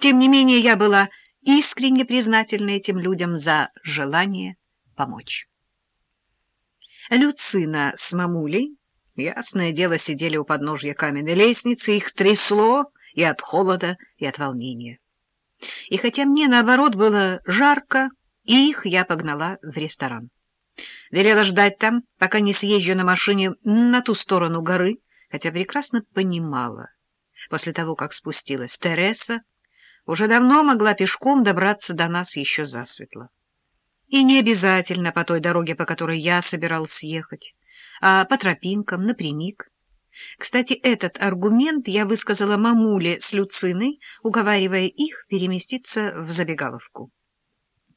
Тем не менее, я была искренне признательна этим людям за желание помочь. Люцина с мамулей, ясное дело, сидели у подножья каменной лестницы, их трясло и от холода, и от волнения. И хотя мне, наоборот, было жарко, их я погнала в ресторан. Велела ждать там, пока не съезжу на машине на ту сторону горы, хотя прекрасно понимала. После того, как спустилась Тереса, уже давно могла пешком добраться до нас еще засветло. И не обязательно по той дороге, по которой я собирался ехать, а по тропинкам, напрямик. Кстати, этот аргумент я высказала мамуле с Люциной, уговаривая их переместиться в забегаловку.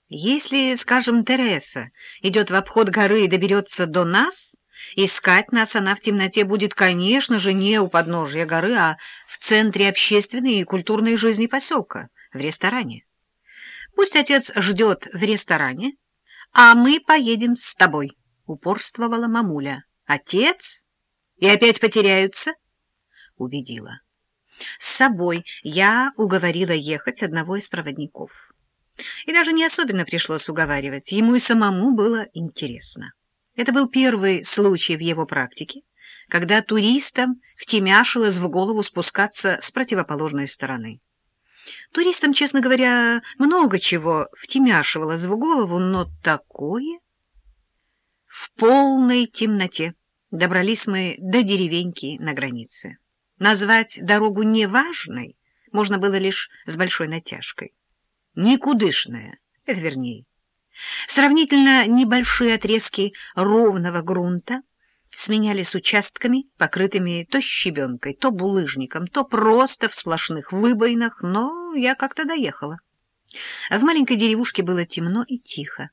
Если, скажем, Тереса идет в обход горы и доберется до нас, искать нас она в темноте будет, конечно же, не у подножия горы, а в центре общественной и культурной жизни поселка, в ресторане. Пусть отец ждет в ресторане, а мы поедем с тобой, — упорствовала мамуля. Отец? И опять потеряются? Убедила. С собой я уговорила ехать одного из проводников. И даже не особенно пришлось уговаривать, ему и самому было интересно. Это был первый случай в его практике, когда туристам втемяшилось в голову спускаться с противоположной стороны. Туристам, честно говоря, много чего втемяшивалось в голову, но такое... В полной темноте добрались мы до деревеньки на границе. Назвать дорогу неважной можно было лишь с большой натяжкой. Никудышная, это вернее. Сравнительно небольшие отрезки ровного грунта сменялись участками, покрытыми то щебенкой, то булыжником, то просто в сплошных выбоинах, но я как-то доехала. В маленькой деревушке было темно и тихо.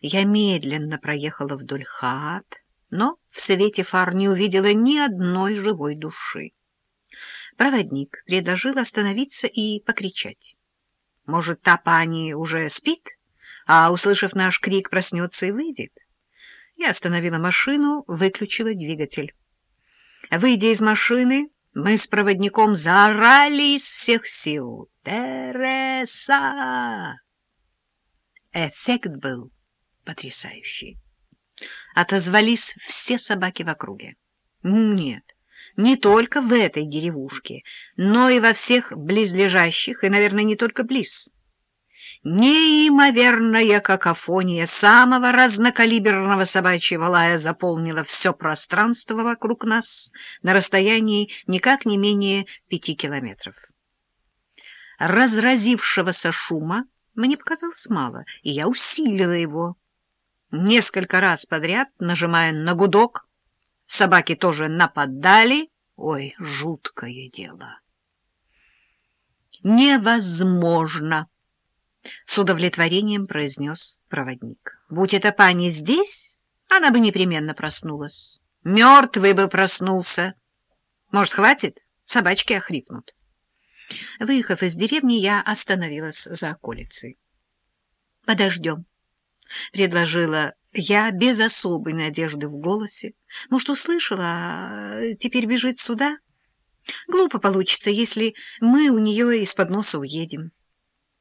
Я медленно проехала вдоль хат, но в свете фар не увидела ни одной живой души. Проводник предложил остановиться и покричать. Может, та пани уже спит, а, услышав наш крик, проснется и выйдет? Я остановила машину, выключила двигатель. Выйдя из машины, мы с проводником заорали из всех сил. «Тереса!» Эффект был потрясающий. Отозвались все собаки в округе. Нет, не только в этой деревушке, но и во всех близлежащих, и, наверное, не только близ. Неимоверная какофония самого разнокалиберного собачьего лая заполнила все пространство вокруг нас на расстоянии никак не менее пяти километров. Разразившегося шума мне показалось мало, и я усилила его. Несколько раз подряд, нажимая на гудок, собаки тоже нападали. Ой, жуткое дело! Невозможно! — с удовлетворением произнес проводник. — Будь эта пани здесь, она бы непременно проснулась. Мертвый бы проснулся. Может, хватит? Собачки охрипнут. Выехав из деревни, я остановилась за околицей. — Подождем, — предложила я без особой надежды в голосе. Может, услышала, а теперь бежит сюда? Глупо получится, если мы у нее из-под носа уедем.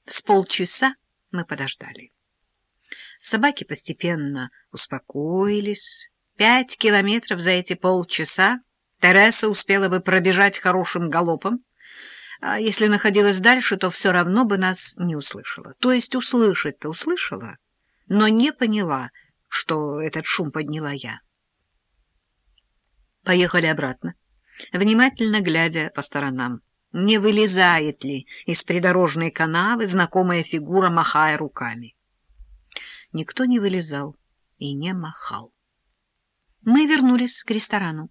С полчаса мы подождали. Собаки постепенно успокоились. Пять километров за эти полчаса Тереса успела бы пробежать хорошим галопом, а если находилась дальше, то все равно бы нас не услышала. То есть услышать-то услышала, но не поняла, что этот шум подняла я. Поехали обратно, внимательно глядя по сторонам не вылезает ли из придорожной канавы знакомая фигура, махая руками. Никто не вылезал и не махал. Мы вернулись к ресторану.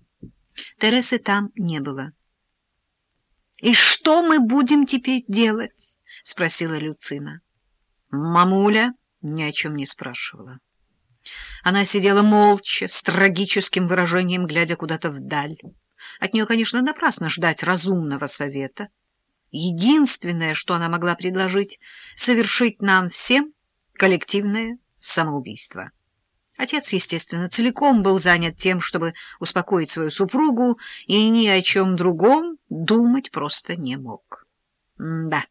Тересы там не было. — И что мы будем теперь делать? — спросила Люцина. Мамуля ни о чем не спрашивала. Она сидела молча, с трагическим выражением, глядя куда-то вдаль. От нее, конечно, напрасно ждать разумного совета. Единственное, что она могла предложить, — совершить нам всем коллективное самоубийство. Отец, естественно, целиком был занят тем, чтобы успокоить свою супругу, и ни о чем другом думать просто не мог. М да,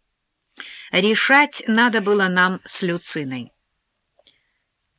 Решать надо было нам с Люциной.